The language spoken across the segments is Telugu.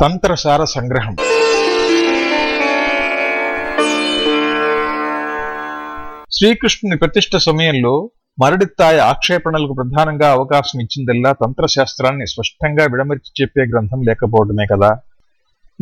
తంత్రసార సంగ్రహం. శ్రీకృష్ణుని ప్రతిష్ట సమయంలో మరడిత్తాయ ఆక్షేపణలకు ప్రధానంగా అవకాశం ఇచ్చిందల్లా తంత్రశాస్త్రాన్ని స్పష్టంగా విడమర్చి చెప్పే గ్రంథం లేకపోవడమే కదా.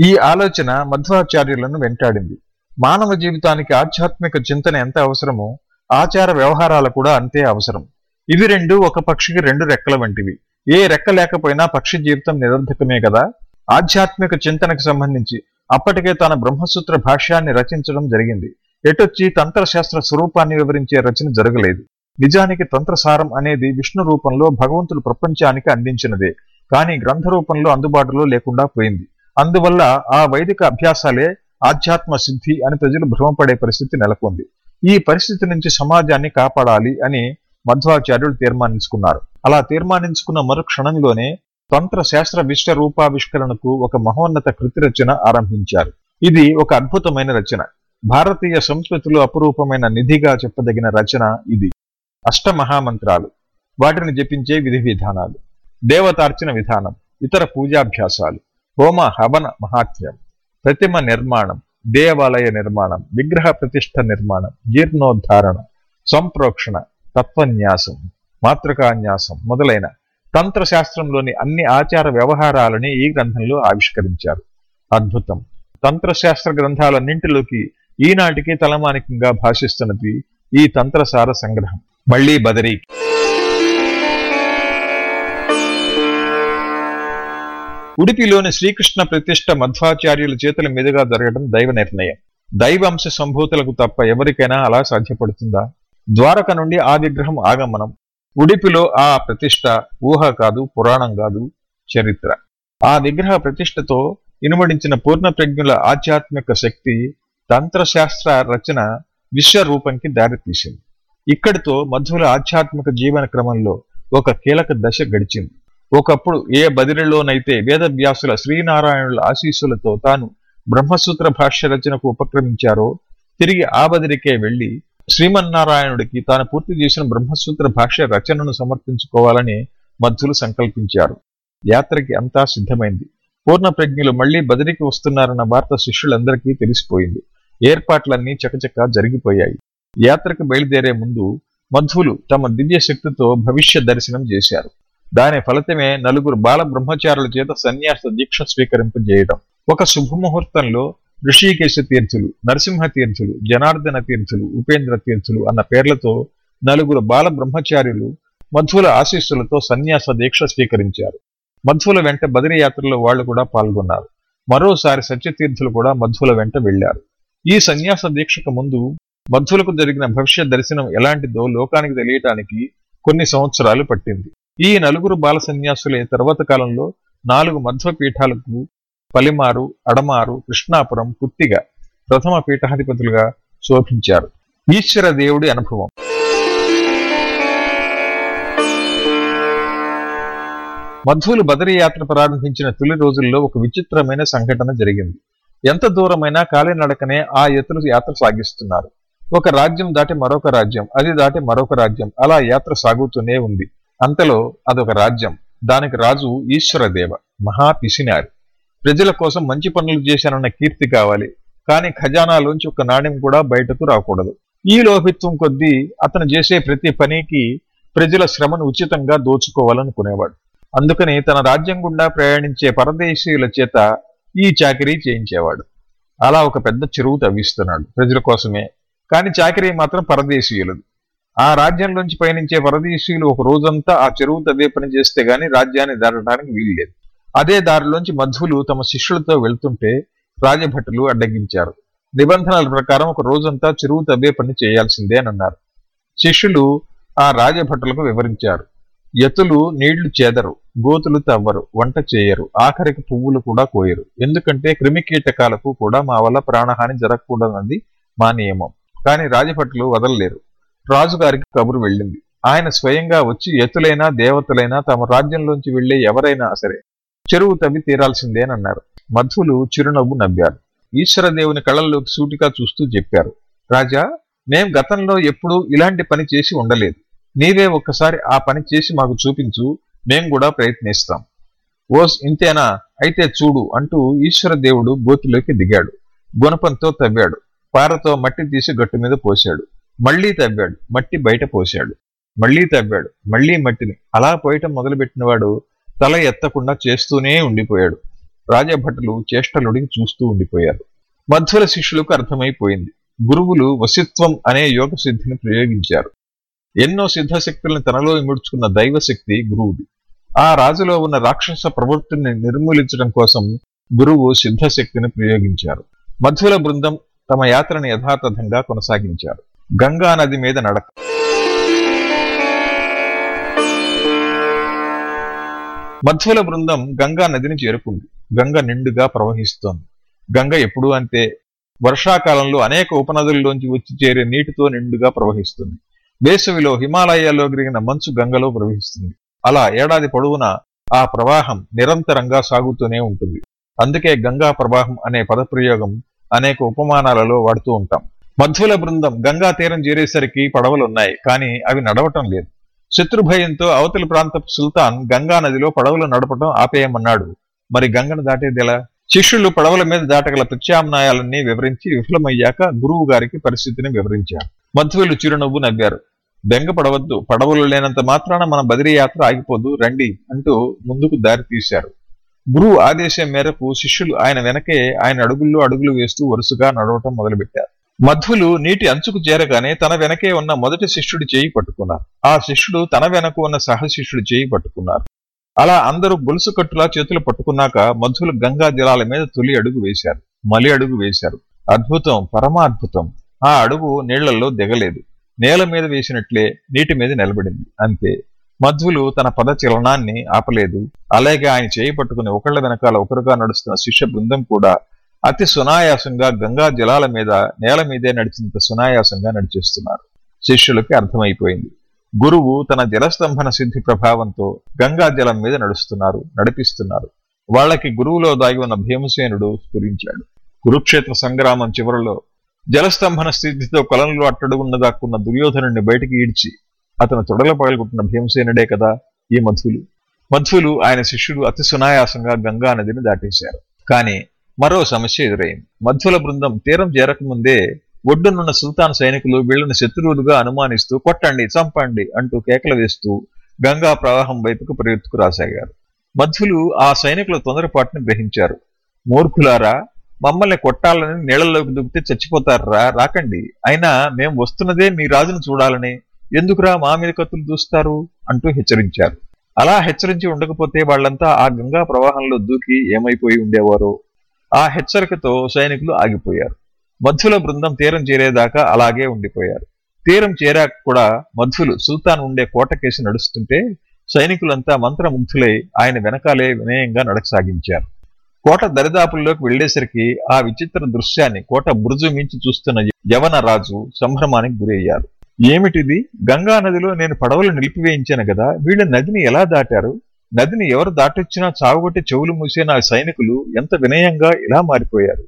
ఈ ఆలోచన మధ్వాచార్యులను వెంటాడింది. మానవ జీవితానికి ఆధ్యాత్మిక చింతన ఎంత అవసరమో ఆచార వ్యవహారాలు కూడా అంతే అవసరం. ఇవి రెండు ఒక పక్షికి రెండు రెక్కల వంటివి. ఏ రెక్క లేకపోయినా పక్షి జీవితం నిరర్ధకమే కదా. ఆధ్యాత్మిక చింతనకు సంబంధించి అప్పటికే తన బ్రహ్మసూత్ర భాష్యాన్ని రచించడం జరిగింది. ఎటొచ్చి తంత్రశాస్త్ర స్వరూపాన్ని వివరించే రచన జరగలేదు. నిజానికి తంత్రసారం అనేది విష్ణు రూపంలో భగవంతుడు ప్రపంచానికి అందించినదే కానీ గ్రంథ రూపంలో అందుబాటులో లేకుండా పోయింది. అందువల్ల ఆ వైదిక అభ్యాసాలే ఆధ్యాత్మ సిద్ధి అని ప్రజలు భ్రమపడే పరిస్థితి నెలకొంది. ఈ పరిస్థితి నుంచి సమాజాన్ని కాపాడాలి అని మధ్వాచార్యులు తీర్మానించుకున్నారు. అలా తీర్మానించుకున్న మరు క్షణంలోనే తంత్ర శాస్త్ర విశ్వ రూపావిష్కరణకు ఒక మహోన్నత కృతి రచన ఆరంభించారు. ఇది ఒక అద్భుతమైన రచన. భారతీయ సంస్కృతిలో అపురూపమైన నిధిగా చెప్పదగిన రచన ఇది. అష్టమహామంత్రాలు. వాటిని జపించే విధి విధానాలు. దేవతార్చన విధానం. ఇతర పూజాభ్యాసాలు. హోమ హవన మహాత్మ్యం. ప్రతిమ నిర్మాణం. దేవాలయ నిర్మాణం. విగ్రహ ప్రతిష్ఠ నిర్మాణం. జీర్ణోద్ధారణ. సంప్రోక్షణ. తత్వన్యాసం. మాతృకాన్యాసం మొదలైన తంత్రశాస్త్రంలోని అన్ని ఆచార వ్యవహారాలని ఈ గ్రంథంలో ఆవిష్కరించారు. అద్భుతం. తంత్రశాస్త్ర గ్రంథాలన్నింటిలోకి ఈనాటికి తలమానికంగా భాషిస్తున్నది ఈ తంత్రసార సంగ్రహం. మళ్ళీ బదరీ. ఉడిపిలోని శ్రీకృష్ణ ప్రతిష్ట మధ్వాచార్యుల చేతుల మీదుగా జరగడం దైవ నిర్ణయం. దైవంశ సంభూతులకు తప్ప ఎవరికైనా అలా సాధ్యపడుతుందా? ద్వారక నుండి ఆ విగ్రహం ఆగమనం. ఉడిపిలో ఆ ప్రతిష్ట ఊహ కాదు పురాణం కాదు చరిత్ర. ఆ విగ్రహ ప్రతిష్టతో ఇనుమడించిన పూర్ణప్రజ్ఞుల ఆధ్యాత్మిక శక్తి తంత్రశాస్త్ర రచన విశ్వరూపంకి దారితీసింది. ఇక్కడితో మధుల ఆధ్యాత్మిక జీవన క్రమంలో ఒక కీలక దశ గడిచింది. ఒకప్పుడు ఏ బదిరిలోనైతే వేదవ్యాసుల శ్రీనారాయణుల ఆశీస్సులతో తాను బ్రహ్మసూత్ర భాష్య రచనకు ఉపక్రమించారో తిరిగి ఆ బదిరికే వెళ్ళి శ్రీమన్నారాయణుడికి తాను పూర్తి చేసిన బ్రహ్మసూత్ర భాష్య రచనను సమర్పించుకోవాలని మధ్యులు సంకల్పించారు. యాత్రకి అంతా సిద్ధమైంది. పూర్ణ ప్రజ్ఞులు మళ్ళీ బదిరికి వస్తున్నారన్న వార్త శిష్యులందరికీ తెలిసిపోయింది. ఏర్పాట్లన్నీ చకచక జరిగిపోయాయి. యాత్రకు బయలుదేరే ముందు మధ్వులు తమ దివ్య శక్తితో భవిష్య దర్శనం చేశారు. దాని ఫలితమే నలుగురు బాల బ్రహ్మచారుల చేత సన్యాస దీక్ష స్వీకరింపజేయడం. ఒక శుభముహూర్తంలో ఋషికేశ తీర్థులు నరసింహ తీర్థులు జనార్దన తీర్థులు ఉపేంద్ర తీర్థులు అన్న పేర్లతో నలుగురు బాల బ్రహ్మచార్యులు మధ్వుల ఆశీస్సులతో సన్యాస దీక్ష స్వీకరించారు. మధ్వుల వెంట బదిరి యాత్రలో వాళ్ళు కూడా పాల్గొన్నారు. మరోసారి సత్యతీర్థులు కూడా మధ్వుల వెంట వెళ్ళారు ఈ సన్యాస దీక్షకు ముందు మధ్వులకు జరిగిన భవిష్య దర్శనం ఎలాంటిదో లోకానికి తెలియటానికి కొన్ని సంవత్సరాలు పట్టింది. ఈ నలుగురు బాల సన్యాసులే తర్వాత కాలంలో నాలుగు మధ్వ పీఠాలకు పలిమారు అడమారు కృష్ణాపురం పుత్తిగా ప్రథమ పీఠాధిపతులుగా శోభించారు. ఈశ్వర దేవుడి అనుభవం. మధ్వులు బదరి యాత్ర ప్రారంభించిన తొలి రోజుల్లో ఒక విచిత్రమైన సంఘటన జరిగింది. ఎంత దూరమైనా కాలినడకనే ఆ ఎత్తులు యాత్ర సాగిస్తున్నారు. ఒక రాజ్యం దాటి మరొక రాజ్యం అది దాటి మరొక రాజ్యం అలా యాత్ర సాగుతూనే ఉంది. అంతలో అదొక రాజ్యం దానికి రాజు ఈశ్వరదేవ మహా పిసినారి. ప్రజల కోసం మంచి పనులు చేశానన్న కీర్తి కావాలి. కానీ ఖజానాలోంచి ఒక నాణ్యం కూడా బయటకు రాకూడదు. ఈ లోభిత్వం కొద్దీ అతను చేసే ప్రతి పనికి ప్రజల శ్రమను ఉచితంగా దోచుకోవాలనుకునేవాడు. అందుకని తన రాజ్యం గుండా ప్రయాణించే పరదేశీయుల చేత ఈ చాకరీ చేయించేవాడు. అలా ఒక పెద్ద చెరువు తవ్విస్తున్నాడు ప్రజల కోసమే. కానీ చాకరీ మాత్రం పరదేశీయులది. ఆ రాజ్యంలోంచి పయనించే పరదేశీయులు ఒక రోజంతా ఆ చెరువు తవ్వే పని చేస్తే గాని రాజ్యాన్ని దాటడానికి వీలు లేదు అదే దారిలోంచి మధ్వులు తమ శిష్యులతో వెళ్తుంటే రాజభటులు అడ్డగించారు నిబంధనల ప్రకారం ఒక రోజంతా చెరువు తవ్వే పని చేయాల్సిందే అని అన్నారు. శిష్యులు ఆ రాజభటులకు వివరించారు. ఎతులు నీళ్ళు చేదరు గోతులు తవ్వరు వంట చేయరు ఆఖరికి పువ్వులు కూడా కోయరు. ఎందుకంటే క్రిమికీటకాలకు కూడా మా వల్ల ప్రాణహాని జరగకూడదన్నది మా నియమం. కానీ రాజభటులు వదలలేరు. రాజుగారికి కబురు వెళ్ళింది. ఆయన స్వయంగా వచ్చి ఎతులైనా దేవతలైనా తమ రాజ్యంలోంచి వెళ్ళే ఎవరైనా సరే చెరువు తవ్వి తీరాల్సిందేనన్నారు మధ్వులు చిరునవ్వు నవ్వారు. ఈశ్వరదేవుని కళ్ళల్లోకి సూటిగా చూస్తూ చెప్పారు. రాజా మేం గతంలో ఎప్పుడూ ఇలాంటి పని చేసి ఉండలేదు. నీవే ఒక్కసారి ఆ పని చేసి మాకు చూపించు మేం కూడా ప్రయత్నిస్తాం. ఓస్ ఇంతేనా? అయితే చూడు అంటూ ఈశ్వర దేవుడు గోతిలోకి దిగాడు. గుణపంతో తవ్వాడు. పారతో మట్టి తీసి గట్టు మీద పోశాడు. మళ్ళీ తవ్వాడు. మట్టి బయట పోశాడు. మళ్ళీ తవ్వాడు. మళ్ళీ మట్టిని. అలా పోయటం మొదలుపెట్టినవాడు తల ఎత్తకుండా చేస్తూనే ఉండిపోయాడు. రాజభటులు చేష్టలుడికి చూస్తూ ఉండిపోయారు. మధ్వల శిష్యులకు అర్థమైపోయింది. గురువులు వసిత్వం అనే యోగ సిద్ధిని ప్రయోగించారు. ఎన్నో సిద్ధశక్తులను తనలో ఇముడ్చుకున్న దైవశక్తి గురువుది. ఆ రాజులో ఉన్న రాక్షస ప్రవృత్తిని నిర్మూలించడం కోసం గురువు సిద్ధశక్తిని ప్రయోగించారు. మధ్వల బృందం తమ యాత్రను యథాతథంగా కొనసాగించారు. గంగా నది మీద నడక మధ్వల బృందం గంగా నదిని చేరుకుంది గంగ నిండుగా ప్రవహిస్తోంది. గంగ ఎప్పుడూ అంతే వర్షాకాలంలో అనేక ఉపనదుల్లోంచి వచ్చి చేరే నీటితో నిండుగా ప్రవహిస్తుంది. వేసవిలో హిమాలయాల్లో పెరిగిన మంచు గంగలో ప్రవహిస్తుంది. అలా ఏడాది పొడవునా ఆ ప్రవాహం నిరంతరంగా సాగుతూనే ఉంటుంది. అందుకే గంగా ప్రవాహం అనే పదప్రయోగం అనేక ఉపమానాలలో వాడుతూ ఉంటాం. మధ్యల బృందం గంగా తీరం చేరేసరికి పడవలున్నాయి కానీ అవి నడవటం లేదు. శత్రుభయంతో అవతలి ప్రాంతపు సుల్తాన్ గంగా నదిలో పడవలు నడపడం ఆపేయమన్నాడు. మరి గంగను దాటేదెలా శిష్యులు పడవల మీద దాటగల ప్రత్యామ్నాయాలన్నీ వివరించి విఫలమయ్యాక గురువు గారికి పరిస్థితిని వివరించారు. మధ్యవేలు చిరునవ్వు నవ్వారు. బెంగ పడవద్దు పడవలు లేనంత మాత్రాన మన బదిరీ యాత్ర ఆగిపోదు రండి అంటూ ముందుకు దారి తీశారు. గురువు ఆదేశం మేరకు శిష్యులు ఆయన వెనకే ఆయన అడుగుల్లో అడుగులు వేస్తూ వరుసగా నడవటం మొదలుపెట్టారు. మధ్వులు నీటి అంచుకు చేరగానే తన వెనకే ఉన్న మొదటి శిష్యుడి చేయి పట్టుకున్నారు. ఆ శిష్యుడు తన వెనక ఉన్న సహశిష్యుడి చేయి పట్టుకున్నారు. అలా అందరూ గొలుసు కట్టులా చేతులు పట్టుకున్నాక మధ్వులు గంగా జలాల మీద తొలి అడుగు వేశారు. మలి అడుగు వేశారు. అద్భుతం పరమాద్భుతం. ఆ అడుగు నీళ్ళలో దిగలేదు. నేల మీద వేసినట్లే నీటి మీద నిలబడింది. అంతే. మధ్వులు తన పద చలనాన్ని ఆపలేదు. అలాగే ఆయన చేయి పట్టుకుని ఒకళ్ళ వెనకాల ఒకరుగా నడుస్తున్న శిష్య బృందం కూడా అతి సునాయాసంగా గంగా జలాల మీద నేల మీదే నడిచినంత సునాయాసంగా నడిచేస్తున్నారు. శిష్యులకి అర్థమైపోయింది. గురువు తన జలస్తంభన సిద్ధి ప్రభావంతో గంగా జలం మీద నడుస్తున్నారు నడిపిస్తున్నారు. వాళ్ళకి గురువులో దాగి ఉన్న భీమసేనుడు స్ఫురించాడు. కురుక్షేత్ర సంగ్రామం చివరలో జలస్తంభన స్థితితో కొలంలో అట్టడుగున్న దాక్కున్న దుర్యోధనుడిని బయటికి ఈడ్చి అతను తొడల పగలుకుంటున్న భీమసేనుడే కదా ఈ మధువులు మధువులు ఆయన శిష్యుడు అతి సునాయాసంగా గంగా నదిని దాటేశారు. కానీ మరో సమస్య ఎదురైంది. మధ్యుల బృందం తీరం చేరకముందే ఒడ్డునున్న సుల్తాన్ సైనికులు వీళ్ళని శత్రువులుగా అనుమానిస్తూ కొట్టండి చంపండి అంటూ కేకలు వేస్తూ గంగా ప్రవాహం వైపుకు పరిగెత్తుకు రాసాగారు. మధ్యులు ఆ సైనికుల తొందరపాటును గ్రహించారు. మూర్ఖులారా మమ్మల్ని కొట్టాలని నీళ్ళలోకి దుక్కితే చచ్చిపోతారా? రాకండి. అయినా మేం వస్తున్నదే మీ రాజును చూడాలని ఎందుకురా మా మీద కత్తులు దూస్తారు? అంటూ హెచ్చరించారు. అలా హెచ్చరించి ఉండకపోతే వాళ్ళంతా ఆ గంగా ప్రవాహంలో దూకి ఏమైపోయి ఉండేవారో ఆ హెచ్చరికతో సైనికులు ఆగిపోయారు. మధ్యుల బృందం తీరం చేరేదాకా అలాగే ఉండిపోయారు. తీరం చేరాక కూడా మధ్యులు సుల్తాన్ ఉండే కోటకేసి నడుస్తుంటే సైనికులంతా మంత్రముగ్ధులై ఆయన వెనకాలే వినయంగా నడకసాగించారు. కోట దరిదాపుల్లోకి వెళ్ళేసరికి ఆ విచిత్ర దృశ్యాన్ని కోట బురుజు మించి చూస్తున్న యవన రాజు సంభ్రమానికి గురయ్యారు. ఏమిటిది? గంగా నదిలో నేను పడవలు నిలిపివేయించాను కదా వీళ్ళ నదిని ఎలా దాటారు? నదిని ఎవరు దాటొచ్చినా చావుగొట్టి చెవులు మూసే నా సైనికులు ఎంత వినయంగా ఇలా మారిపోయారు.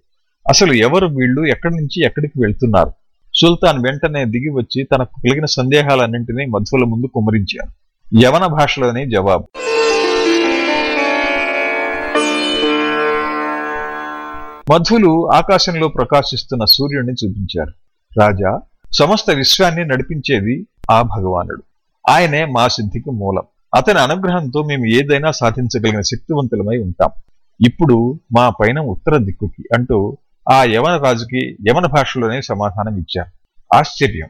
అసలు ఎవరు వీళ్ళు? ఎక్కడి నుంచి ఎక్కడికి వెళ్తున్నారు? సుల్తాన్ వెంటనే దిగి వచ్చి తనకు కలిగిన సందేహాలన్నింటినీ మధువుల ముందు కుమరించారు యవన భాషలోనే జవాబు. మధులు ఆకాశంలో ప్రకాశిస్తున్న సూర్యుడిని చూపించారు. రాజా సమస్త విశ్వాన్ని నడిపించేది ఆ భగవానుడు. ఆయనే మా సిద్ధికి మూలం. అతని అనుగ్రహంతో మేము ఏదైనా సాధించగలిగిన శక్తివంతులమై ఉంటాం. ఇప్పుడు మా పైన ఉత్తర దిక్కుకి అంటూ ఆ యవన రాజుకి యవన భాషలోనే సమాధానం ఇచ్చారు. ఆశ్చర్యం.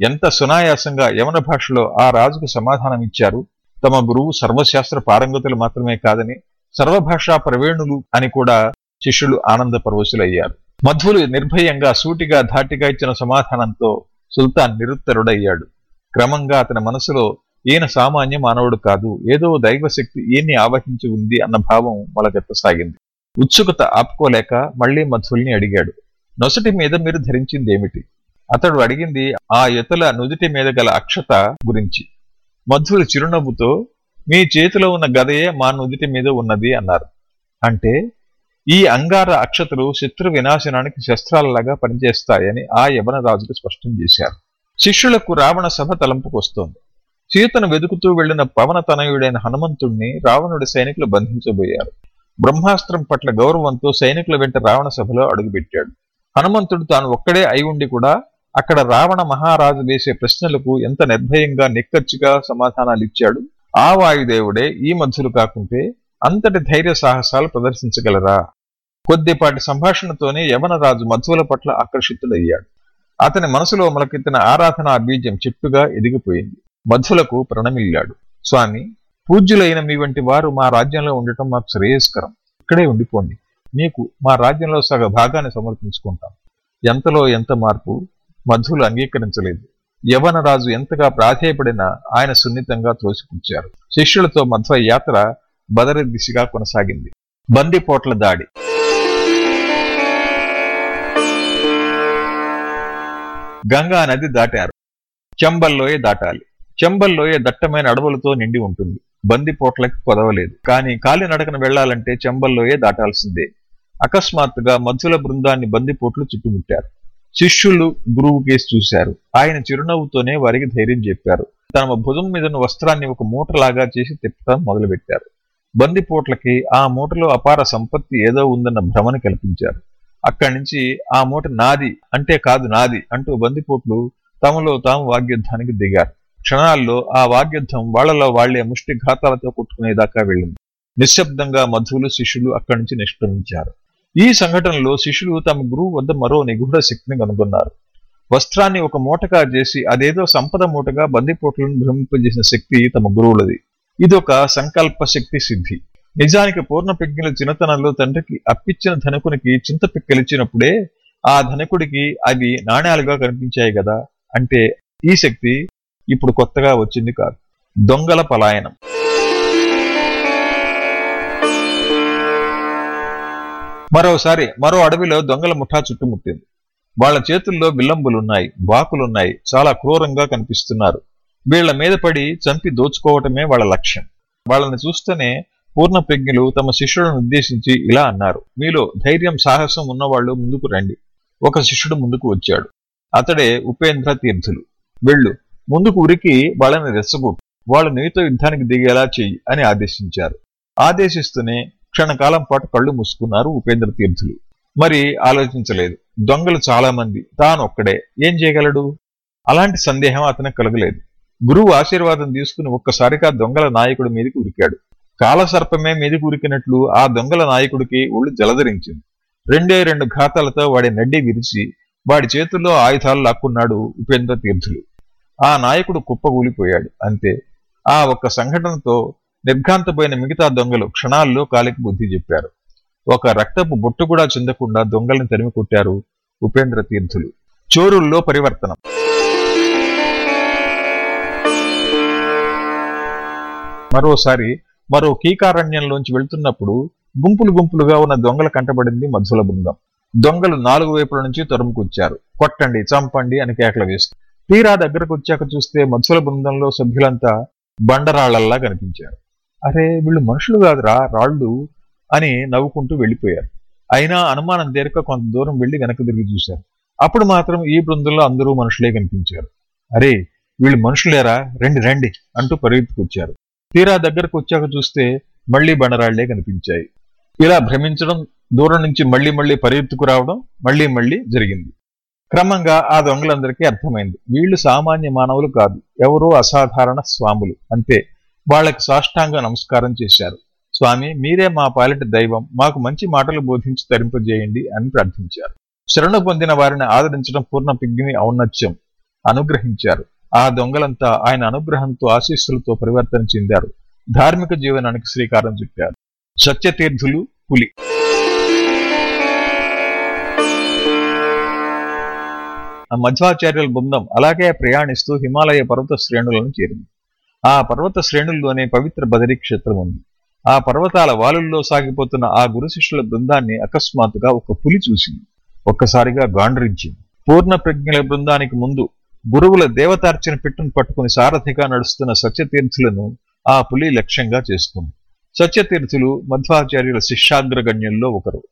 ఎంత సునాయాసంగా యవన భాషలో ఆ రాజుకు సమాధానం ఇచ్చారు. తమ గురువు సర్వశాస్త్ర పారంగతులు మాత్రమే కాదని సర్వభాషా ప్రవీణులు అని కూడా శిష్యులు ఆనంద పరవశులయ్యారు. మధ్వులు నిర్భయంగా సూటిగా ధాటిగా ఇచ్చిన సమాధానంతో సుల్తాన్ నిరుత్తరుడయ్యాడు. క్రమంగా అతని మనసులో ఈయన సామాన్య మానవుడు కాదు. ఏదో దైవశక్తి ఈయన్ని ఆవహించి ఉంది అన్న భావం మొలకెత్తసాగింది ఉత్సుకత ఆపుకోలేక మళ్ళీ మధుల్ని అడిగాడు. నొసటి మీద మీరు ధరించింది ఏమిటి? అతడు అడిగింది ఆ యుతల నుదుటి మీద గల అక్షత గురించి. మధులు చిరునవ్వుతో మీ చేతిలో ఉన్న గదయే మా నుదుటి మీద ఉన్నది అన్నారు. అంటే ఈ అంగార అక్షతలు శత్రు వినాశనానికి శస్త్రాలలాగా పనిచేస్తాయని ఆ యవనరాజుకు స్పష్టం చేశారు. శిష్యులకు రావణ సభ తలంపుకొస్తోంది. సీతను వెతుకుతూ వెళ్ళిన పవన తనయుడైన హనుమంతుణ్ణి రావణుడి సైనికులు బంధించబోయారు. బ్రహ్మాస్త్రం పట్ల గౌరవంతో సైనికుల వెంట రావణ సభలో అడుగుపెట్టాడు. హనుమంతుడు తాను ఒక్కడే అయి ఉండి కూడా అక్కడ రావణ మహారాజు వేసే ప్రశ్నలకు ఎంత నిర్భయంగా నిక్కచ్చిగా సమాధానాలు ఇచ్చాడు? ఆ వాయుదేవుడే ఈ మధ్యలు కాకుంటే అంతటి ధైర్య సాహసాలు ప్రదర్శించగలరా? కొద్దిపాటి సంభాషణతోనే యవనరాజు మధువుల పట్ల ఆకర్షితుడయ్యాడు అతని మనసులో మొలకెత్తిన ఆరాధనా బీజం చెట్టుగా ఎదిగిపోయింది. మధులకు ప్రణమిల్లాడు. స్వామి పూజ్యులైన మీ వంటి వారు మా రాజ్యంలో ఉండటం మాకు శ్రేయస్కరం. ఇక్కడే ఉండిపోండి. మీకు మా రాజ్యంలో సగ భాగాన్ని సమర్పించుకుంటాం. ఎంతలో ఎంత మార్పు? మధులు అంగీకరించలేదు. యవనరాజు ఎంతగా ప్రాధేయపడినా ఆయన సున్నితంగా త్రోసిపుచ్చారు. శిష్యులతో మధ్వ యాత్ర బదరి దిశగా కొనసాగింది. బందిపోట్ల దాడి. గంగా నది దాటారు. చెంబల్లోయ దాటాలి. చెంబల్లోయ దట్టమైన అడవులతో నిండి ఉంటుంది. బందిపోట్లకి కొదవలేదు. కానీ కాలినడకన వెళ్ళాలంటే చెంబల్లోయే దాటాల్సిందే. అకస్మాత్తుగా మధ్యుల బృందాన్ని బందిపోట్లు చుట్టుముట్టారు. శిష్యులు గురువు కేసి చూశారు. ఆయన చిరునవ్వుతోనే వారికి ధైర్యం చెప్పారు. తమ భుజం మీదను వస్త్రాన్ని ఒక మూటలాగా చేసి తిప్పడం మొదలుపెట్టారు. బందిపోట్లకి ఆ మూటలో అపార సంపత్తి ఏదో ఉందన్న భ్రమను కల్పించారు. అక్కడి నుంచి ఆ మూట నాది అంటే కాదు నాది అంటూ బందిపోట్లు తమలో తాము వాగ్యుద్ధానికి దిగారు. క్షణాల్లో ఆ వాగ్యుద్ధం వాళ్ళలో వాళ్ళే ముష్టి ఘాతాలతో కొట్టుకునేదాకా వెళ్ళింది. నిశ్శబ్దంగా మధువులు శిష్యులు అక్కడి నుంచి నిష్క్రమించారు. ఈ సంఘటనలో శిష్యులు తమ గురువు వద్ద మరో నిగూఢ శక్తిని కనుగొన్నారు. వస్త్రాన్ని ఒక మూటగా చేసి అదేదో సంపద మూటగా బందిపోట్లను భ్రమింపజేసిన శక్తి తమ గురువులది. ఇదొక సంకల్ప శక్తి సిద్ధి. నిజానికి పూర్ణ చిన్నతనంలో తండ్రికి అప్పిచ్చిన ధనకునికి చింత పిక్కలిచ్చినప్పుడే ఆ ధనకుడికి అవి నాణ్యాలుగా కనిపించాయి కదా అంటే ఈ శక్తి ఇప్పుడు కొత్తగా వచ్చింది కాదు. దొంగల పలాయనం. మరోసారి మరో అడవిలో దొంగల ముఠా చుట్టుముట్టింది. వాళ్ళ చేతుల్లో బిల్లంబులున్నాయి బాకులున్నాయి చాలా క్రూరంగా కనిపిస్తున్నారు. వీళ్ళ మీద పడి చంపి దోచుకోవటమే వాళ్ళ లక్ష్యం. వాళ్ళని చూస్తేనే పూర్ణప్రజ్ఞులు తమ శిష్యులను ఉద్దేశించి ఇలా అన్నారు మీలో ధైర్యం సాహసం ఉన్నవాళ్ళు ముందుకు రండి. ఒక శిష్యుడు ముందుకు వచ్చాడు. అతడే ఉపేంద్ర తీర్థులు. వెళ్ళు ముందుకు ఉరికి వాళ్ళని రెచ్చగొట్టు వాళ్ళు నీతో యుద్ధానికి దిగేలా చెయ్యి అని ఆదేశించారు. ఆదేశిస్తూనే క్షణకాలం పాటు కళ్ళు మూసుకున్నారు ఉపేంద్ర తీర్థులు. మరి ఆలోచించలేదు. దొంగలు చాలా మంది తానొక్కడే. ఏం చేయగలడు? అలాంటి సందేహం అతనికి కలగలేదు. గురువు ఆశీర్వాదం తీసుకుని ఒక్కసారిగా దొంగల నాయకుడి మీదకి ఉరికాడు. కాలసర్పమే మీదకి ఉరికినట్లు ఆ దొంగల నాయకుడికి ఒళ్ళు జలధరించింది. రెండే రెండు ఘాతాలతో వాడి నడ్డి విరిచి వాడి చేతుల్లో ఆయుధాలు లాక్కున్నాడు ఉపేంద్ర తీర్థులు. ఆ నాయకుడు కుప్పగూలిపోయాడు అంతే. ఆ ఒక్క సంఘటనతో నిర్ఘాంతపోయిన మిగతా దొంగలు క్షణాల్లో కాలికి బుద్ధి చెప్పారు. ఒక రక్తపు బొట్టు కూడా చెందకుండా దొంగల్ని తరిమి కొట్టారు ఉపేంద్ర తీర్థులు. చోరుల్లో పరివర్తనం. మరోసారి మరో కీకారణ్యంలోంచి వెళ్తున్నప్పుడు గుంపులు గుంపులుగా ఉన్న దొంగల కంటబడింది మధుల బృందం. దొంగలు నాలుగు వైపుల నుంచి తరుముకొచ్చారు. కొట్టండి చంపండి అని కేకలు వేస్తూ తీరా దగ్గరకు వచ్చాక చూస్తే మధ్యుల బృందంలో సభ్యులంతా బండరాళ్ళల్లా కనిపించారు. అరే వీళ్ళు మనుషులు కాదురా రాళ్ళు అని నవ్వుకుంటూ వెళ్ళిపోయారు. అయినా అనుమానం తీరక కొంత దూరం వెళ్ళి వెనక్కి తిరిగి చూశారు. అప్పుడు మాత్రం ఈ బృందంలో అందరూ మనుషులే కనిపించారు. అరే వీళ్ళు మనుషులేరా? రండి రండి అంటూ పరిగెత్తుకొచ్చారు. తీరా దగ్గరకు వచ్చాక చూస్తే మళ్ళీ బండరాళ్ళే కనిపించాయి. ఇలా భ్రమించడం దూరం నుంచి మళ్ళీ మళ్ళీ పరిగెత్తుకు రావడం మళ్ళీ మళ్ళీ జరిగింది. క్రమంగా ఆ దొంగలందరికీ అర్థమైంది. వీళ్ళు సామాన్య మానవులు కాదు. ఎవరో అసాధారణ స్వాములు. అంతే. వాళ్ళకి సాష్టాంగ నమస్కారం చేశారు. స్వామి మీరే మా పాలిటి దైవం. మాకు మంచి మాటలు బోధించి తరింపజేయండి అని ప్రార్థించారు. శరణు పొందిన వారిని ఆదరించడం పూర్ణ పిగ్గిని ఔన్నత్యం అనుగ్రహించారు. ఆ దొంగలంతా ఆయన అనుగ్రహంతో ఆశీస్సులతో పరివర్తన చెందారు. ధార్మిక జీవనానికి శ్రీకారం చుట్టారు. సత్యతీర్థులు పులి. మధ్వాచార్యుల బృందం అలాగే ప్రయాణిస్తూ హిమాలయ పర్వత శ్రేణులను చేరింది. ఆ పర్వత శ్రేణుల్లోనే పవిత్ర బదరీ క్షేత్రం ఉంది. ఆ పర్వతాల వాలుల్లో సాగిపోతున్న ఆ గురు శిష్యుల బృందాన్ని అకస్మాత్తుగా ఒక పులి చూసింది. ఒక్కసారిగా గాండ్రించింది. పూర్ణ ప్రజ్ఞల బృందానికి ముందు గురువుల దేవతార్చన పెట్టును పట్టుకుని సారథిగా నడుస్తున్న సత్యతీర్థులను ఆ పులి లక్ష్యంగా చేసుకుంది. సత్యతీర్థులు మధ్వాచార్యుల శిష్యాగ్రగణ్యంలో ఒకరు.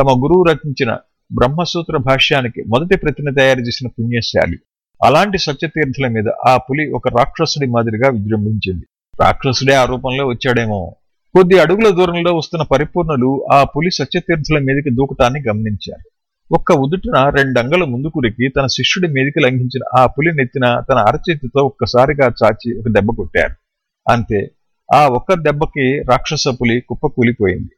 తమ గురువు రచించిన బ్రహ్మసూత్ర భాష్యానికి మొదటి ప్రతిని తయారు చేసిన పుణ్యశాలి. అలాంటి సత్యతీర్థుల మీద ఆ పులి ఒక రాక్షసుడి మాదిరిగా విజృంభించింది. రాక్షసుడే ఆ రూపంలో వచ్చాడేమో. కొద్ది అడుగుల దూరంలో వస్తున్న పరిపూర్ణులు ఆ పులి సత్యతీర్థుల మీదకి దూకటాన్ని గమనించారు. ఒక్క ఉదుటిన రెండంగల ముందుకురికి తన శిష్యుడి మీదకి లంఘించిన ఆ పులి నెత్తిన తన అరచేతితో ఒక్కసారిగా చాచి ఒక దెబ్బ కొట్టారు. అంతే ఆ ఒక్క దెబ్బకి రాక్షస పులి కుప్ప కూలిపోయింది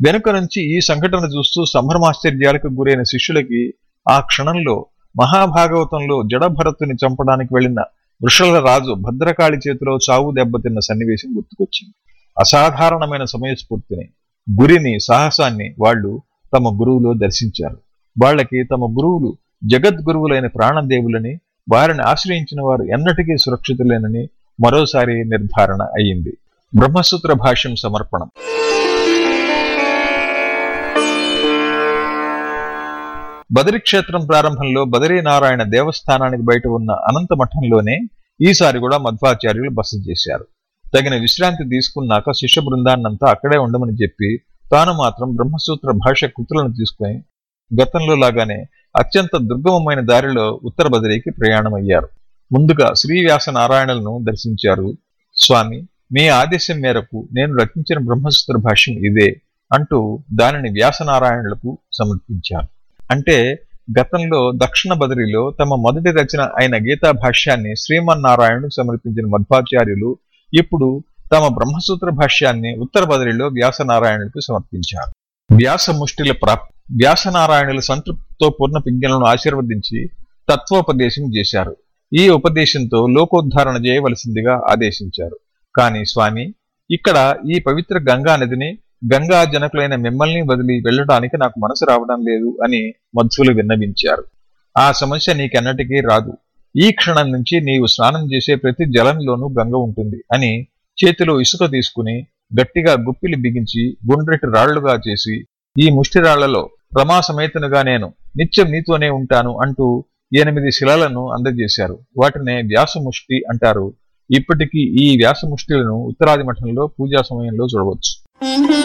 వెనుక నుంచి ఈ సంఘటన చూస్తూ సంభ్రమాశ్చర్యాలకు గురైన శిష్యులకి ఆ క్షణంలో మహాభాగవతంలో జడభరతుని చంపడానికి వెళ్ళిన వృషల రాజు భద్రకాళి చేతిలో చావు దెబ్బతిన్న సన్నివేశం గుర్తుకొచ్చింది. అసాధారణమైన సమయస్ఫూర్తిని గురిని సాహసాన్ని వాళ్ళు తమ గురువులో దర్శించారు. వాళ్ళకి తమ గురువులు జగద్గురువులైన ప్రాణదేవులని వారిని ఆశ్రయించిన వారు ఎన్నటికీ సురక్షితులేనని మరోసారి నిర్ధారణ అయింది బ్రహ్మసూత్ర భాష్యం సమర్పణం. బదరి క్షేత్రం ప్రారంభంలో బదరీనారాయణ దేవస్థానానికి బయట ఉన్న అనంత మఠంలోనే ఈసారి కూడా మధ్వాచార్యులు బస చేశారు. తగిన విశ్రాంతి తీసుకున్నాక శిష్య బృందాన్నంతా అక్కడే ఉండమని చెప్పి తాను మాత్రం బ్రహ్మసూత్ర భాష కృతులను తీసుకుని గతంలో లాగానే అత్యంత దుర్గమమైన దారిలో ఉత్తర బదిరీకి ప్రయాణమయ్యారు. ముందుగా శ్రీ వ్యాస నారాయణలను దర్శించారు. స్వామి మీ ఆదేశం మేరకు నేను రచించిన బ్రహ్మసూత్ర భాష్యం ఇదే అంటూ దానిని వ్యాసనారాయణులకు సమర్పించారు. అంటే గతంలో దక్షిణ బదిరిలో తమ మొదటి రచన అయిన గీతా భాష్యాన్ని శ్రీమన్నారాయణుకు సమర్పించిన మధ్వాచార్యులు ఇప్పుడు తమ బ్రహ్మసూత్ర భాష్యాన్ని ఉత్తర బదిరిలో వ్యాసనారాయణుడికి సమర్పించారు. వ్యాస ముష్టిల ప్రాప్ వ్యాసనారాయణుల సంతృప్తితో పూర్ణ విజ్ఞలను ఆశీర్వదించి తత్వోపదేశం చేశారు. ఈ ఉపదేశంతో లోకోద్ధారణ చేయవలసిందిగా ఆదేశించారు. కానీ స్వామి ఇక్కడ ఈ పవిత్ర గంగా నదిని గంగా జనకులైన మిమ్మల్ని వదిలి వెళ్ళడానికి నాకు మనసు రావడం లేదు అని మధ్వులు విన్నవించారు. ఆ సమస్య నీకెన్నటికీ రాదు. ఈ క్షణం నుంచి నీవు స్నానం చేసే ప్రతి జలంలోనూ గంగ ఉంటుంది అని చేతిలో ఇసుక తీసుకుని గట్టిగా గుప్పిలి బిగించి గుండ్రెటి రాళ్ళుగా చేసి ఈ ముష్టిరాళ్ళలో రమా నేను నిత్యం నీతోనే ఉంటాను అంటూ ఎనిమిది శిలలను అందజేశారు. వాటినే వ్యాసముష్టి అంటారు. ఇప్పటికీ ఈ వ్యాసముష్టిలను ఉత్తరాది మఠంలో పూజా సమయంలో చూడవచ్చు. Mm-hmm.